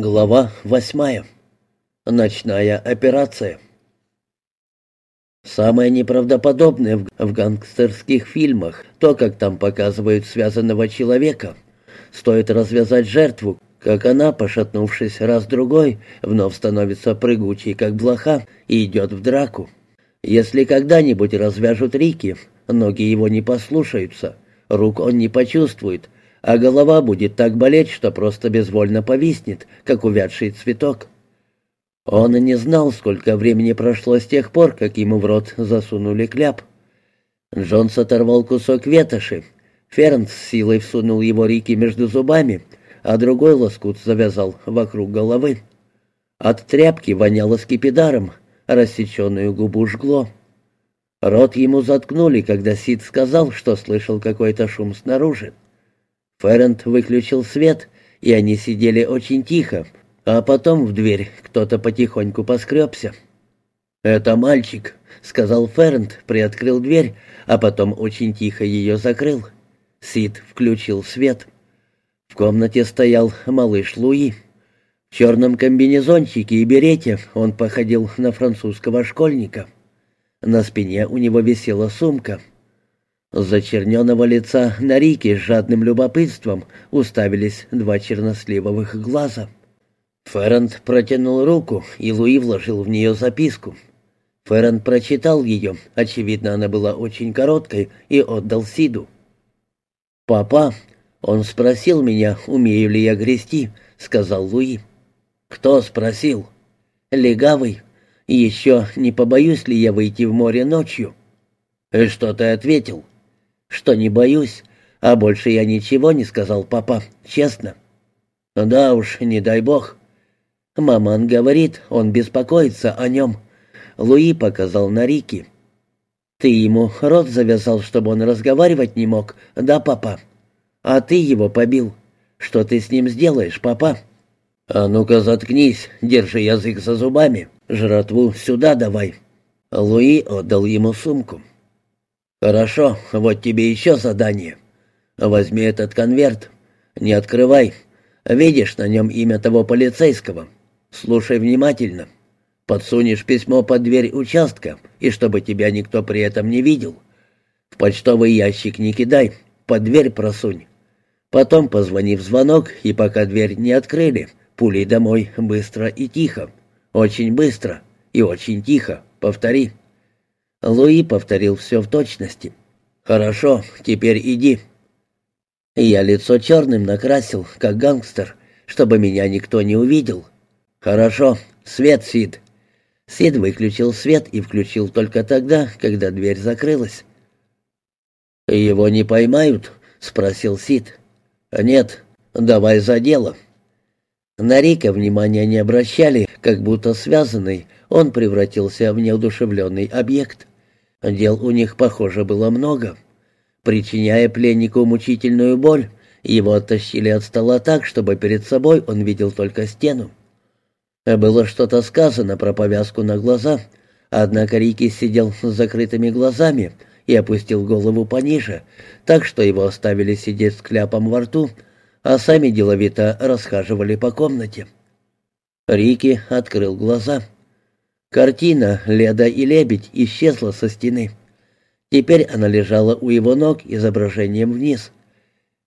Глава восьмая. Ночная операция. Самое неправдоподобное в гангстерских фильмах то, как там показывают связанного человека. Стоит развязать жертву, как она, пошатнувшись раз-другой, вновь становится прыгучей, как блоха, и идет в драку. Если когда-нибудь развяжут Рики, ноги его не послушаются, рук он не почувствует, а голова будет так болеть, что просто безвольно повиснет, как увядший цветок. Он и не знал, сколько времени прошло с тех пор, как ему в рот засунули кляп. Джонс оторвал кусок ветоши. Фернс силой всунул его Рики между зубами, а другой лоскут завязал вокруг головы. От тряпки воняло скипидаром, рассеченную губу жгло. Рот ему заткнули, когда Сид сказал, что слышал какой-то шум снаружи. Феррент выключил свет, и они сидели очень тихо, а потом в дверь кто-то потихоньку поскребся. «Это мальчик», — сказал Феррент, приоткрыл дверь, а потом очень тихо ее закрыл. Сид включил свет. В комнате стоял малыш Луи. В черном комбинезончике и берете он походил на французского школьника. На спине у него висела сумка — с зачерненного лица на Рике с жадным любопытством уставились два черносливовых глаза. Ферранд протянул руку, и Луи вложил в нее записку. Ферранд прочитал ее, очевидно, она была очень короткой, и отдал Сиду. «Папа, он спросил меня, умею ли я грести», — сказал Луи. «Кто спросил?» «Легавый. Еще не побоюсь ли я выйти в море ночью?» «И что ты ответил?» Что не боюсь, а больше я ничего не сказал, папа, честно. Да уж, не дай бог. Маман говорит, он беспокоится о нем. Луи показал на Рики. Ты ему рот завязал, чтобы он разговаривать не мог, да, папа? А ты его побил. Что ты с ним сделаешь, папа? А ну-ка заткнись, держи язык за зубами. Жратву сюда давай. Луи отдал ему сумку. «Хорошо, вот тебе еще задание. Возьми этот конверт. Не открывай. Видишь на нем имя того полицейского. Слушай внимательно. Подсунешь письмо под дверь участка, и чтобы тебя никто при этом не видел. В почтовый ящик не кидай, под дверь просунь. Потом позвони в звонок, и пока дверь не открыли, пулей домой быстро и тихо. Очень быстро и очень тихо. Повтори». Луи повторил все в точности. «Хорошо, теперь иди». Я лицо черным накрасил, как гангстер, чтобы меня никто не увидел. «Хорошо, свет, Сид». Сид выключил свет и включил только тогда, когда дверь закрылась. «Его не поймают?» — спросил Сид. «Нет, давай за дело». На Рика внимания не обращали, как будто связанный, он превратился в неудушевленный объект. Дел у них, похоже, было много. Причиняя пленнику мучительную боль, его оттащили от стола так, чтобы перед собой он видел только стену. Было что-то сказано про повязку на глаза, однако Рики сидел с закрытыми глазами и опустил голову пониже, так что его оставили сидеть с кляпом во рту, а сами деловито расхаживали по комнате. Рики открыл глаза. Картина «Леда и лебедь» исчезла со стены. Теперь она лежала у его ног изображением вниз.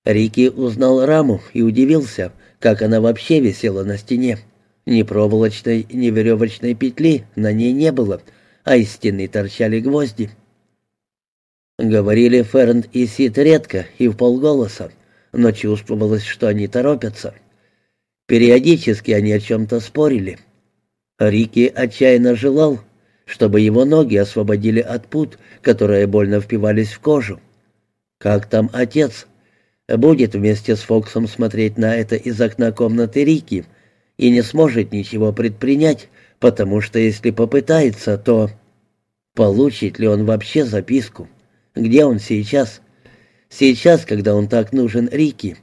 Рики узнал раму и удивился, как она вообще висела на стене. Ни проволочной, ни веревочной петли на ней не было, а из стены торчали гвозди. Говорили Фернд и Сид редко и в полголоса, но чувствовалось, что они торопятся. Периодически они о чем-то спорили — Рики отчаянно желал, чтобы его ноги освободили от пут, которые больно впивались в кожу. Как там отец? Будет вместе с Фоксом смотреть на это из окна комнаты Рики и не сможет ничего предпринять, потому что если попытается, то... Получит ли он вообще записку? Где он сейчас? Сейчас, когда он так нужен Рики?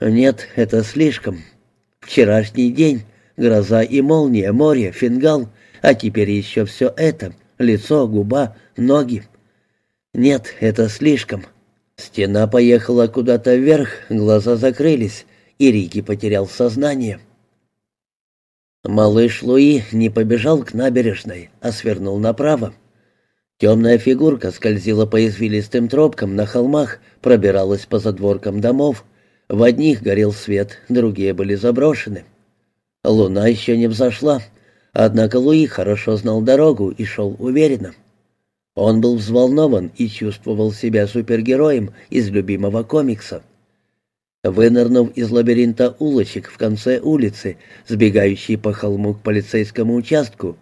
Нет, это слишком. Вчерашний день Гроза и молния, море, фингал, а теперь еще все это, лицо, губа, ноги. Нет, это слишком. Стена поехала куда-то вверх, глаза закрылись, и Рики потерял сознание. Малыш Луи не побежал к набережной, а свернул направо. Темная фигурка скользила по извилистым тропкам на холмах, пробиралась по задворкам домов. В одних горел свет, другие были заброшены. Луна еще не взошла, однако Луи хорошо знал дорогу и шел уверенно. Он был взволнован и чувствовал себя супергероем из любимого комикса. Вынырнув из лабиринта улочек в конце улицы, сбегающей по холму к полицейскому участку,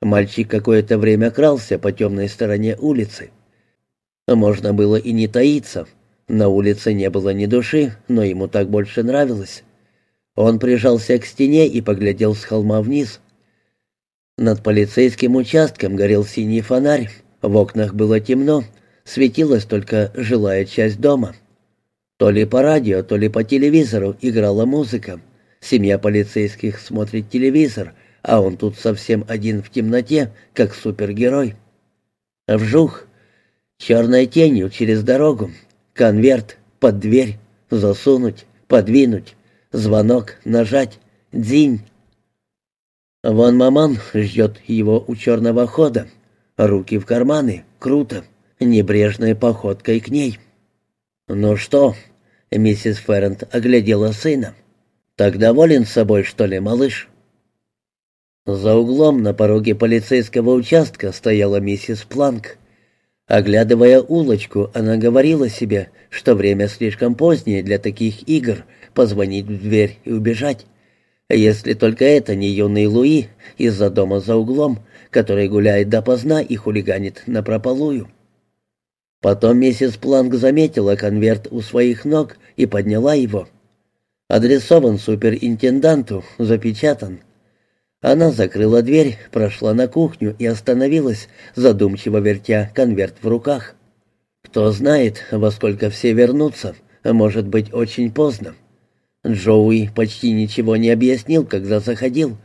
мальчик какое-то время крался по темной стороне улицы. Можно было и не таиться. На улице не было ни души, но ему так больше нравилось. Он прижался к стене и поглядел с холма вниз. Над полицейским участком горел синий фонарь, в окнах было темно, светилась только жилая часть дома. То ли по радио, то ли по телевизору играла музыка. Семья полицейских смотрит телевизор, а он тут совсем один в темноте, как супергерой. Вжух. Черной тенью через дорогу. Конверт под дверь. Засунуть, подвинуть. Звонок, нажать. Дзинь. Вон маман ждет его у черного хода. Руки в карманы. Круто. Небрежной походкой к ней. «Ну что?» — миссис Феррент оглядела сына. «Так доволен собой, что ли, малыш?» За углом на пороге полицейского участка стояла миссис Планк. Оглядывая улочку, она говорила себе, что время слишком позднее для таких игр позвонить в дверь и убежать. Если только это не юный Луи из-за дома за углом, который гуляет допоздна и хулиганит напропалую. Потом миссис Планк заметила конверт у своих ног и подняла его. Адресован суперинтенданту, запечатан. Она закрыла дверь, прошла на кухню и остановилась, задумчиво вертя конверт в руках. Кто знает, во сколько все вернутся, может быть, очень поздно. Джоуи почти ничего не объяснил, когда заходил,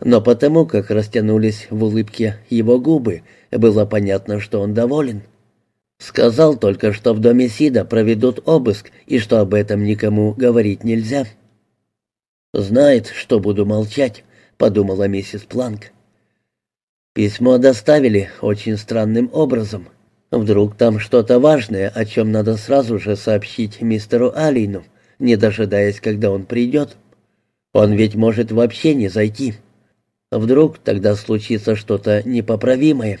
но потому, как растянулись в улыбке его губы, было понятно, что он доволен. Сказал только, что в доме Сида проведут обыск и что об этом никому говорить нельзя. «Знает, что буду молчать», — подумала миссис Планк. Письмо доставили очень странным образом. Вдруг там что-то важное, о чем надо сразу же сообщить мистеру Алину, не дожидаясь, когда он придет. Он ведь может вообще не зайти. Вдруг тогда случится что-то непоправимое.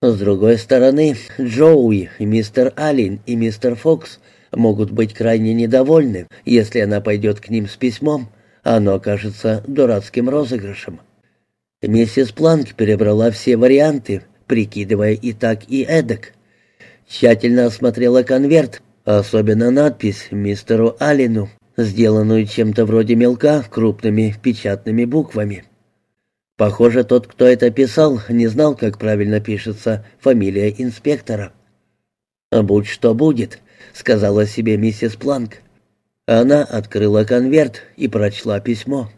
С другой стороны, Джоуи, мистер Аллен и мистер Фокс могут быть крайне недовольны, если она пойдет к ним с письмом, оно окажется дурацким розыгрышем. Миссис Планк перебрала все варианты, прикидывая и так, и эдак. Тщательно осмотрела конверт, особенно надпись «Мистеру Аллену», сделанную чем-то вроде мелка крупными печатными буквами. Похоже, тот, кто это писал, не знал, как правильно пишется фамилия инспектора. «Будь что будет», — сказала себе миссис Планк. Она открыла конверт и прочла письмо.